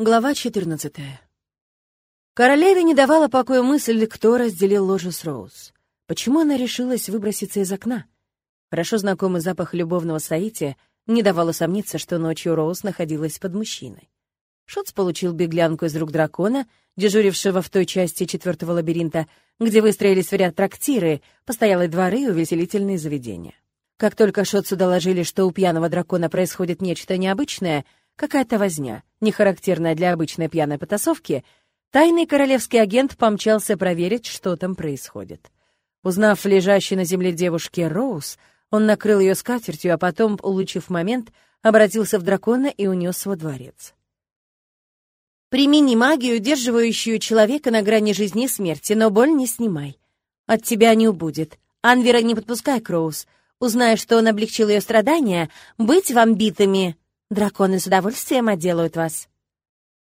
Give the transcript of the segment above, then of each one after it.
Глава 14. Королеве не давала покоя мысль, кто разделил ложу с Роуз. Почему она решилась выброситься из окна? Хорошо знакомый запах любовного соития не давал усомниться, что ночью Роуз находилась под мужчиной. Шотс получил беглянку из рук дракона, дежурившего в той части четвертого лабиринта, где выстроились в ряд трактиры, постоялые дворы и увеселительные заведения. Как только Шотсу доложили, что у пьяного дракона происходит нечто необычное — Какая-то возня, не характерная для обычной пьяной потасовки, тайный королевский агент помчался проверить, что там происходит. Узнав лежащей на земле девушке Роуз, он накрыл ее скатертью, а потом, улучив момент, обратился в дракона и унес во дворец. «Примени магию, удерживающую человека на грани жизни и смерти, но боль не снимай. От тебя не убудет. Анвера не подпускай к Роуз. Узная, что он облегчил ее страдания, быть вам битыми Драконы с удовольствием отделают вас».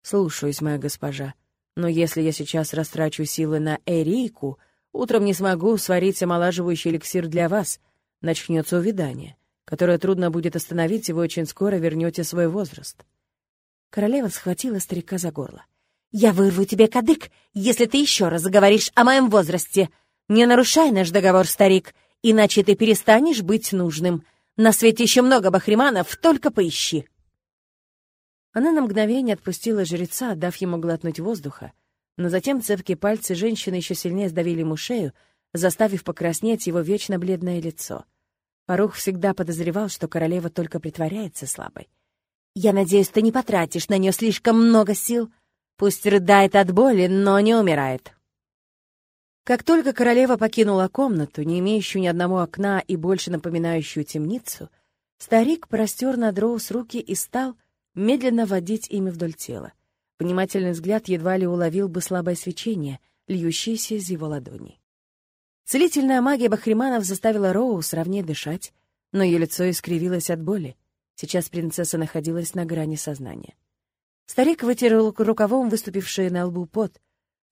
«Слушаюсь, моя госпожа. Но если я сейчас растрачу силы на Эрейку, утром не смогу сварить омолаживающий эликсир для вас. Начнется увядание, которое трудно будет остановить, и вы очень скоро вернете свой возраст». Королева схватила старика за горло. «Я вырву тебе кадык, если ты еще раз заговоришь о моем возрасте. Не нарушай наш договор, старик, иначе ты перестанешь быть нужным. На свете еще много бахриманов, только поищи!» Она на мгновение отпустила жреца, дав ему глотнуть воздуха, но затем цепкие пальцы женщины еще сильнее сдавили ему шею, заставив покраснеть его вечно бледное лицо. Парух всегда подозревал, что королева только притворяется слабой. «Я надеюсь, ты не потратишь на нее слишком много сил. Пусть рыдает от боли, но не умирает». Как только королева покинула комнату, не имеющую ни одного окна и больше напоминающую темницу, старик простер над Роуз руки и стал медленно водить ими вдоль тела. Внимательный взгляд едва ли уловил бы слабое свечение, льющееся из его ладоней. Целительная магия Бахриманов заставила Роуз ровнее дышать, но ее лицо искривилось от боли. Сейчас принцесса находилась на грани сознания. Старик вытер рукавом выступивший на лбу пот,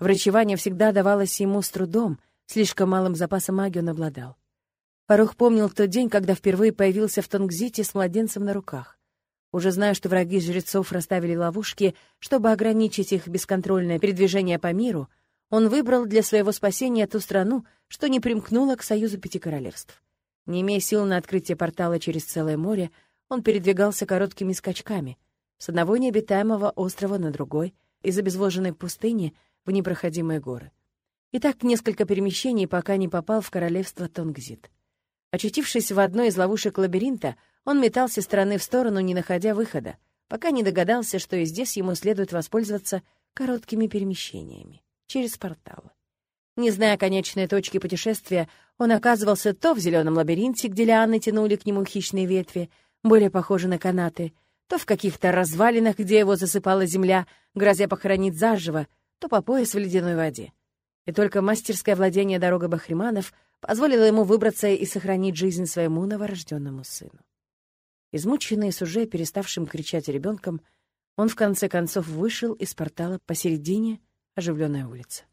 Врачевание всегда давалось ему с трудом, слишком малым запасом магии он обладал. Фарух помнил тот день, когда впервые появился в Тонгзите с младенцем на руках. Уже зная, что враги жрецов расставили ловушки, чтобы ограничить их бесконтрольное передвижение по миру, он выбрал для своего спасения ту страну, что не примкнула к Союзу Пяти Королевств. Не имея сил на открытие портала через целое море, он передвигался короткими скачками с одного необитаемого острова на другой, из обезвоженной пустыни — в непроходимые горы. И так несколько перемещений, пока не попал в королевство Тонгзит. Очутившись в одной из ловушек лабиринта, он метался стороны в сторону, не находя выхода, пока не догадался, что и здесь ему следует воспользоваться короткими перемещениями через порталы. Не зная конечной точки путешествия, он оказывался то в зеленом лабиринте, где лианы тянули к нему хищные ветви, более похожие на канаты, то в каких-то развалинах, где его засыпала земля, грозя похоронить заживо, то по пояс в ледяной воде. И только мастерское владение дорога Бахриманов позволило ему выбраться и сохранить жизнь своему новорожденному сыну. Измученный с уже переставшим кричать ребенком, он в конце концов вышел из портала посередине оживленной улицы.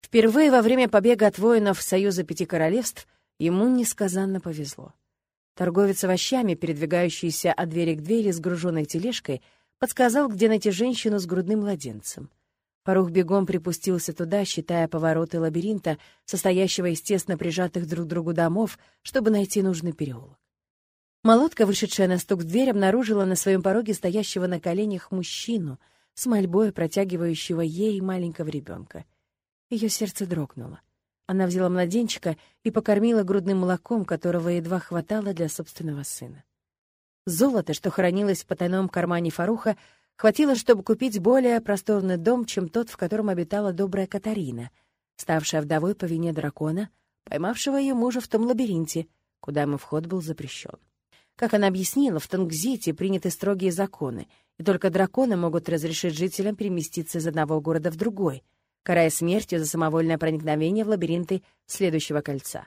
Впервые во время побега от воинов Союза Пяти Королевств ему несказанно повезло. Торговец овощами, передвигающийся от двери к двери с груженной тележкой, подсказал, где найти женщину с грудным младенцем. Порух бегом припустился туда, считая повороты лабиринта, состоящего из тесно прижатых друг к другу домов, чтобы найти нужный переулок. Молодка, вышедшая на стук в дверь, обнаружила на своем пороге стоящего на коленях мужчину с мольбой, протягивающего ей маленького ребенка. Ее сердце дрогнуло. Она взяла младенчика и покормила грудным молоком, которого едва хватало для собственного сына. Золото, что хранилось в потайном кармане Фаруха, хватило, чтобы купить более просторный дом, чем тот, в котором обитала добрая Катарина, ставшая вдовой по вине дракона, поймавшего ее мужа в том лабиринте, куда ему вход был запрещен. Как она объяснила, в Тангзите приняты строгие законы, и только драконы могут разрешить жителям переместиться из одного города в другой, карая смертью за самовольное проникновение в лабиринты следующего кольца.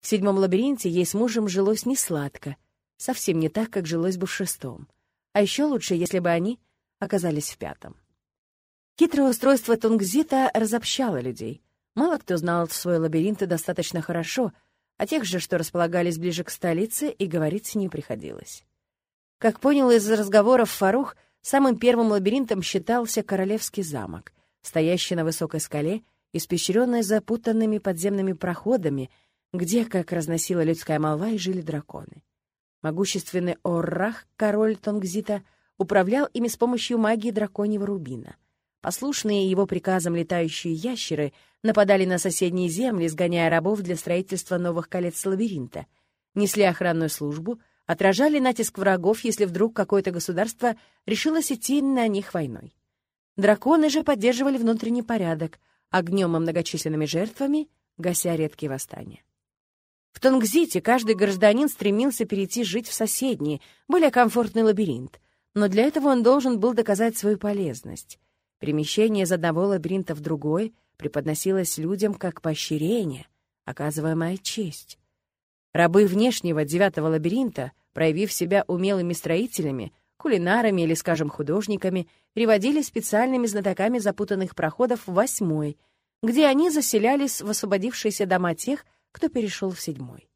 В седьмом лабиринте ей с мужем жилось несладко — совсем не так, как жилось бы в шестом. А еще лучше, если бы они оказались в пятом. Хитрое устройство Тунгзита разобщало людей. Мало кто знал свой лабиринт достаточно хорошо, а тех же, что располагались ближе к столице, и говорить с ней приходилось. Как понял из разговоров Фарух, самым первым лабиринтом считался Королевский замок, стоящий на высокой скале, испещренный запутанными подземными проходами, где, как разносила людская молва, и жили драконы. Могущественный Оррах, король Тонгзита, управлял ими с помощью магии драконьего рубина. Послушные его приказам летающие ящеры нападали на соседние земли, сгоняя рабов для строительства новых колец лабиринта, несли охранную службу, отражали натиск врагов, если вдруг какое-то государство решилось идти на них войной. Драконы же поддерживали внутренний порядок, огнем и многочисленными жертвами, гася редкие восстания. В Тонгзите каждый гражданин стремился перейти жить в соседний, более комфортный лабиринт, но для этого он должен был доказать свою полезность. Перемещение из одного лабиринта в другой преподносилось людям как поощрение, оказываемая честь. Рабы внешнего девятого лабиринта, проявив себя умелыми строителями, кулинарами или, скажем, художниками, переводили специальными знатоками запутанных проходов в восьмой, где они заселялись в освободившиеся дома тех, кто перешел в седьмой.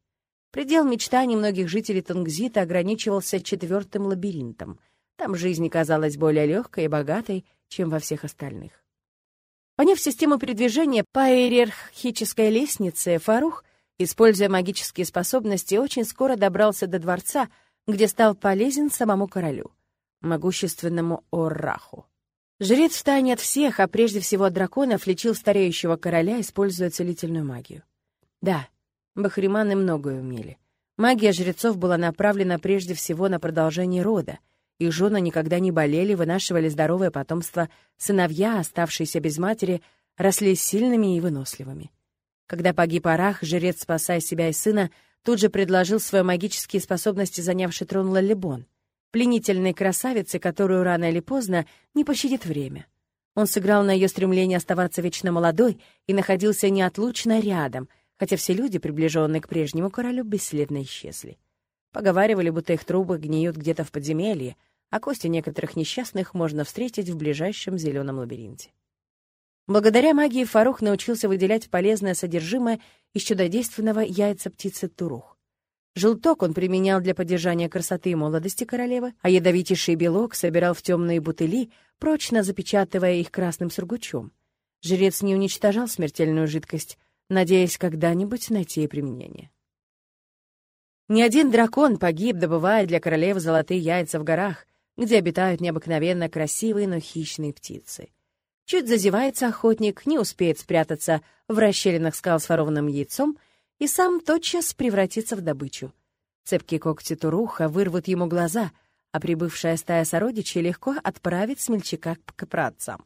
Предел мечтаний многих жителей Тунгзита ограничивался четвертым лабиринтом. Там жизнь казалась более легкой и богатой, чем во всех остальных. Поняв систему передвижения по иерархической лестнице, Фарух, используя магические способности, очень скоро добрался до дворца, где стал полезен самому королю, могущественному Орраху. Жрец в тайне от всех, а прежде всего от драконов, лечил стареющего короля, используя целительную магию. Да, бахриманы многое умели. Магия жрецов была направлена прежде всего на продолжение рода — их жены никогда не болели, вынашивали здоровое потомство. Сыновья, оставшиеся без матери, росли сильными и выносливыми. Когда погиб Арах, жрец, спасая себя и сына, тут же предложил свои магические способности, занявший трон Лалибон, пленительной красавице, которую рано или поздно не пощадит время. Он сыграл на ее стремление оставаться вечно молодой и находился неотлучно рядом, хотя все люди, приближенные к прежнему королю, бесследно исчезли. Поговаривали, будто их трубы гниют где-то в подземелье, а кости некоторых несчастных можно встретить в ближайшем зеленом лабиринте. Благодаря магии Фарух научился выделять полезное содержимое из чудодейственного яйца птицы Турух. Желток он применял для поддержания красоты и молодости королевы, а ядовитейший белок собирал в темные бутыли, прочно запечатывая их красным сургучом. Жрец не уничтожал смертельную жидкость, надеясь когда-нибудь найти применение. Ни один дракон погиб, добывая для королевы золотые яйца в горах, где обитают необыкновенно красивые, но хищные птицы. Чуть зазевается охотник, не успеет спрятаться в расщелинах скал с ворованным яйцом и сам тотчас превратится в добычу. Цепкие когти Туруха вырвут ему глаза, а прибывшая стая сородичей легко отправит смельчака к праотцам.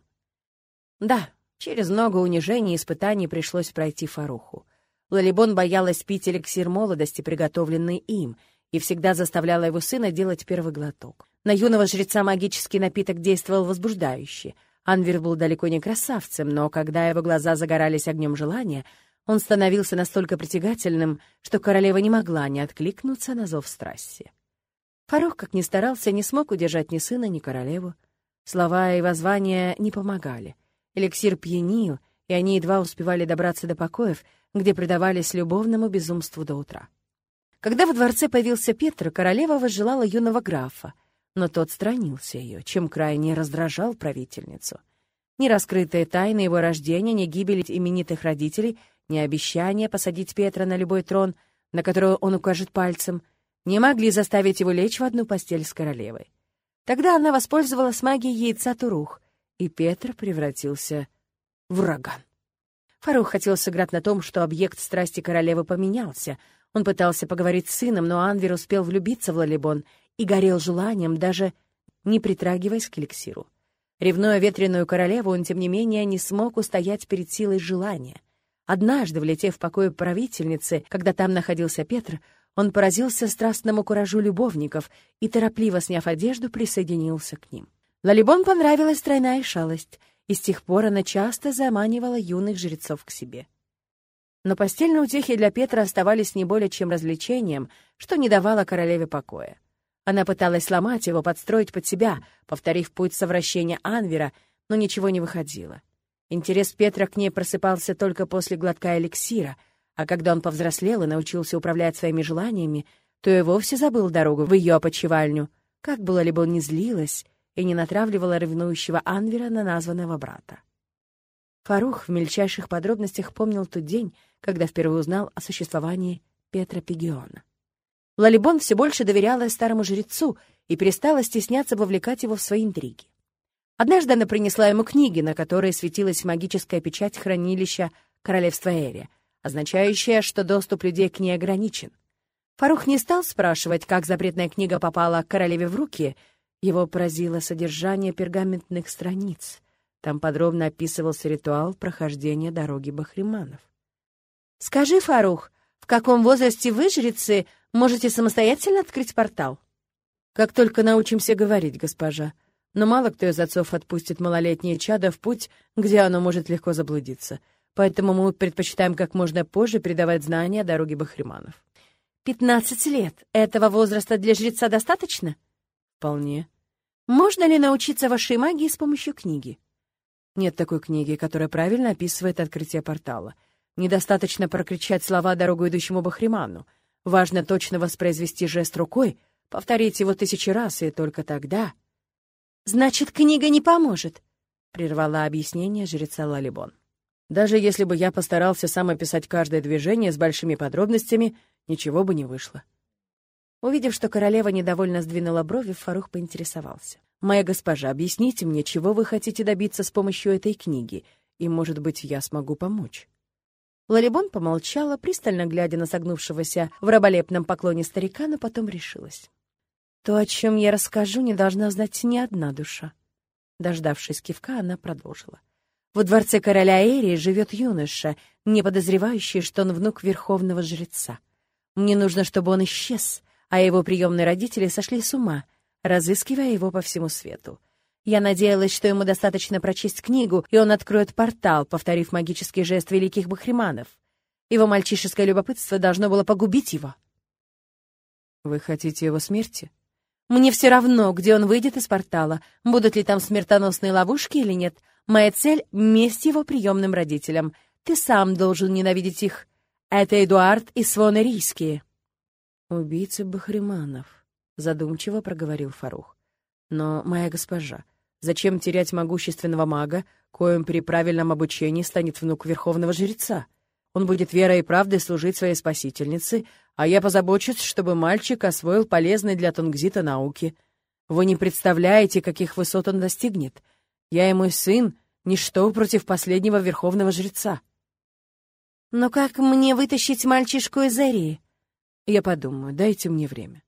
Да, через много унижений и испытаний пришлось пройти Фаруху. Лалибон боялась пить эликсир молодости, приготовленный им, и всегда заставляла его сына делать первый глоток. На юного жреца магический напиток действовал возбуждающе. Анвер был далеко не красавцем, но когда его глаза загорались огнем желания, он становился настолько притягательным, что королева не могла не откликнуться на зов страсти. Фарух, как ни старался, не смог удержать ни сына, ни королеву. Слова и воззвания не помогали. Эликсир пьянил, и они едва успевали добраться до покоев, где предавались любовному безумству до утра. Когда во дворце появился Петр, королева возжелала юного графа, но тот странился ее, чем крайне раздражал правительницу. Ни раскрытые тайны его рождения, ни гибели именитых родителей, ни обещания посадить Петра на любой трон, на который он укажет пальцем, не могли заставить его лечь в одну постель с королевой. Тогда она воспользовалась магией яйца Турух, и Петр превратился в ураган. Фарух хотел сыграть на том, что объект страсти королевы поменялся. Он пытался поговорить с сыном, но Анвер успел влюбиться в Лалибон и горел желанием, даже не притрагиваясь к эликсиру. Ревнуя ветреную королеву, он, тем не менее, не смог устоять перед силой желания. Однажды, влетев в покой правительницы, когда там находился Петр, он поразился страстному куражу любовников и, торопливо сняв одежду, присоединился к ним. Лалибон понравилась тройная шалость — и с тех пор она часто заманивала юных жрецов к себе. Но постельные утехи для Петра оставались не более чем развлечением, что не давало королеве покоя. Она пыталась сломать его, подстроить под себя, повторив путь совращения Анвера, но ничего не выходило. Интерес Петра к ней просыпался только после глотка эликсира, а когда он повзрослел и научился управлять своими желаниями, то и вовсе забыл дорогу в ее опочивальню. Как было либо не злилась, и не натравливала ревнующего Анвера на названного брата. Фарух в мельчайших подробностях помнил тот день, когда впервые узнал о существовании Петра Пегиона. Лалибон все больше доверяла старому жрецу и перестала стесняться вовлекать его в свои интриги. Однажды она принесла ему книги, на которые светилась магическая печать хранилища королевства Эри, означающая, что доступ людей к ней ограничен. Фарух не стал спрашивать, как запретная книга попала королеве в руки. Его поразило содержание пергаментных страниц. Там подробно описывался ритуал прохождения дороги Бахриманов. «Скажи, Фарух, в каком возрасте вы, жрецы, можете самостоятельно открыть портал?» «Как только научимся говорить, госпожа. Но мало кто из отцов отпустит малолетнее чадо в путь, где оно может легко заблудиться. Поэтому мы предпочитаем как можно позже передавать знания о дороге Бахриманов». «Пятнадцать лет. Этого возраста для жреца достаточно?» «Вполне». «Можно ли научиться вашей магии с помощью книги?» «Нет такой книги, которая правильно описывает открытие портала». Недостаточно прокричать слова дорогу идущему Бахриману. Важно точно воспроизвести жест рукой, повторить его тысячи раз, и только тогда... «Значит, книга не поможет», — прервала объяснение жреца Лалибон. «Даже если бы я постарался сам описать каждое движение с большими подробностями, ничего бы не вышло». Увидев, что королева недовольно сдвинула брови, Фарух поинтересовался. «Моя госпожа, объясните мне, чего вы хотите добиться с помощью этой книги, и, может быть, я смогу помочь?» Лалибон помолчала, пристально глядя на согнувшегося в раболепном поклоне старика, но потом решилась. «То, о чем я расскажу, не должна знать ни одна душа». Дождавшись кивка, она продолжила. «Во дворце короля Эрии живет юноша, не подозревающий, что он внук верховного жреца. Мне нужно, чтобы он исчез, а его приемные родители сошли с ума, разыскивая его по всему свету. Я надеялась, что ему достаточно прочесть книгу, и он откроет портал, повторив магический жест великих бахриманов. Его мальчишеское любопытство должно было погубить его. «Вы хотите его смерти?» «Мне все равно, где он выйдет из портала, будут ли там смертоносные ловушки или нет. Моя цель — месть его приемным родителям. Ты сам должен ненавидеть их. Это Эдуард и Свонерийские». «Убийцы Бахриманов», — задумчиво проговорил Фарух. «Но, моя госпожа, Зачем терять могущественного мага, коим при правильном обучении станет внук верховного жреца? Он будет верой и правдой служить своей спасительнице, а я позабочусь, чтобы мальчик освоил полезные для Тунгзита науки. Вы не представляете, каких высот он достигнет. Я и мой сын — ничто против последнего верховного жреца. Но как мне вытащить мальчишку из Эрии? Я подумаю, дайте мне время.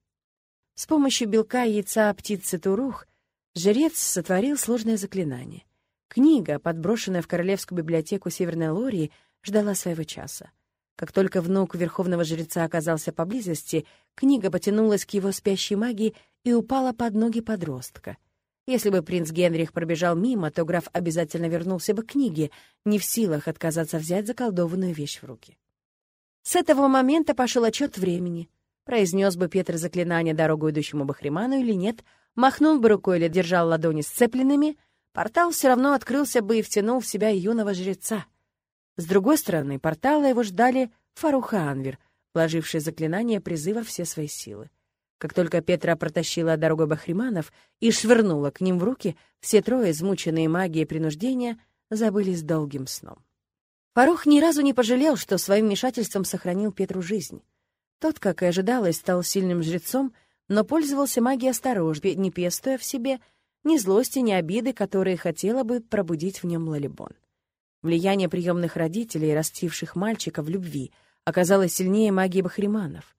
С помощью белка яйца птицы Турух Жрец сотворил сложное заклинание. Книга, подброшенная в Королевскую библиотеку Северной Лории, ждала своего часа. Как только внук верховного жреца оказался поблизости, книга потянулась к его спящей магии и упала под ноги подростка. Если бы принц Генрих пробежал мимо, то граф обязательно вернулся бы к книге, не в силах отказаться взять заколдованную вещь в руки. С этого момента пошел отчет времени. Произнес бы Петр заклинание дорогу идущему Бахриману или нет — Махнул бы рукой или держал ладони сцепленными, портал все равно открылся бы и втянул в себя юного жреца. С другой стороны, портала его ждали Фаруха Анвер, вложивший заклинание призыва все свои силы. Как только Петра протащила дорогу Бахриманов и швырнула к ним в руки, все трое, измученные магией принуждения, забылись долгим сном. Фарух ни разу не пожалел, что своим вмешательством сохранил Петру жизнь. Тот, как и ожидалось, стал сильным жрецом, но пользовался магией осторожно, не пестуя в себе ни злости, ни обиды, которые хотела бы пробудить в нем Лалибон. Влияние приемных родителей, растивших мальчика в любви, оказалось сильнее магии бахриманов.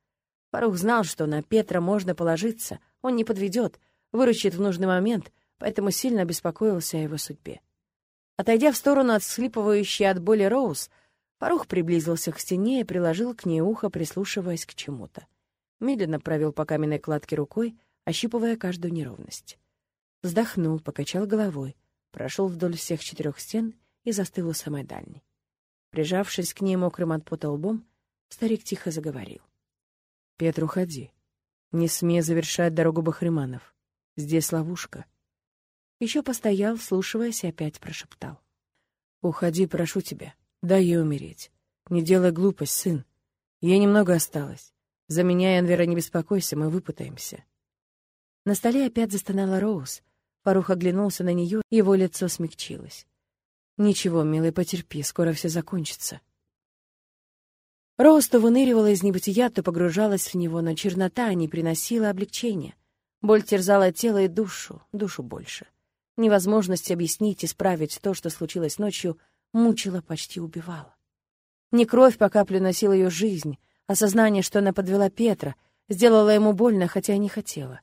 Фарух знал, что на Петра можно положиться, он не подведет, выручит в нужный момент, поэтому сильно беспокоился о его судьбе. Отойдя в сторону от всхлипывающей от боли Роуз, Фарух приблизился к стене и приложил к ней ухо, прислушиваясь к чему-то медленно провел по каменной кладке рукой, ощупывая каждую неровность. Вздохнул, покачал головой, прошел вдоль всех четырех стен и застыл у самой дальней. Прижавшись к ней мокрым от пота лбом, старик тихо заговорил. — Петр, уходи. Не смей завершать дорогу Бахриманов. Здесь ловушка. Еще постоял, слушаясь, и опять прошептал. — Уходи, прошу тебя. Дай ей умереть. Не делай глупость, сын. Ей немного осталось. За меня, Энвера, не беспокойся, мы выпутаемся. На столе опять застонала Роуз. Фарух оглянулся на нее, его лицо смягчилось. «Ничего, милый, потерпи, скоро все закончится». Роуз то выныривала из небытия, то погружалась в него, но чернота не приносила облегчения. Боль терзала тело и душу, душу больше. Невозможность объяснить, исправить то, что случилось ночью, мучила, почти убивала. Не кровь по капле носила ее жизнь, осознание, что она подвела Петра, сделала ему больно, хотя и не хотела.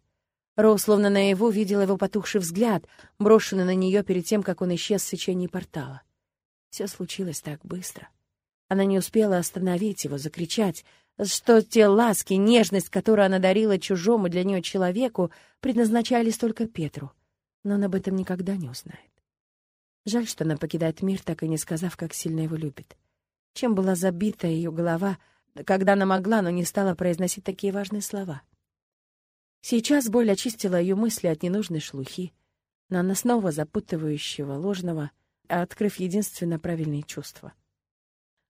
Роуз словно наяву видела его потухший взгляд, брошенный на нее перед тем, как он исчез в свечении портала. Все случилось так быстро. Она не успела остановить его, закричать, что те ласки, нежность, которую она дарила чужому для нее человеку, предназначались только Петру. Но он об этом никогда не узнает. Жаль, что она покидает мир, так и не сказав, как сильно его любит. Чем была забита ее голова, когда она могла, но не стала произносить такие важные слова. Сейчас боль очистила ее мысли от ненужной шлухи, но она снова запутывающего, ложного, открыв единственно правильные чувства.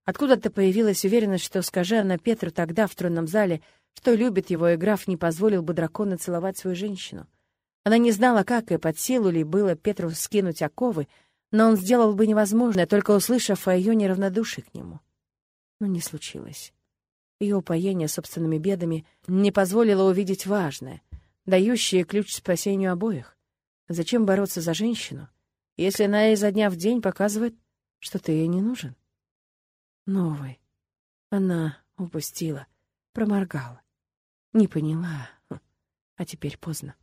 Откуда-то появилась уверенность, что, скажи она Петру тогда в тронном зале, что любит его, и граф не позволил бы дракону целовать свою женщину. Она не знала, как и под силу ли было Петру скинуть оковы, но он сделал бы невозможное, только услышав о ее неравнодушии к нему. Но не случилось. Ее упоение собственными бедами не позволило увидеть важное, дающее ключ к спасению обоих. Зачем бороться за женщину, если она изо дня в день показывает, что ты ей не нужен? Новый. Она упустила, проморгала. Не поняла, а теперь поздно.